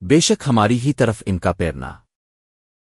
بے شک ہماری ہی طرف ان کا پیرنا۔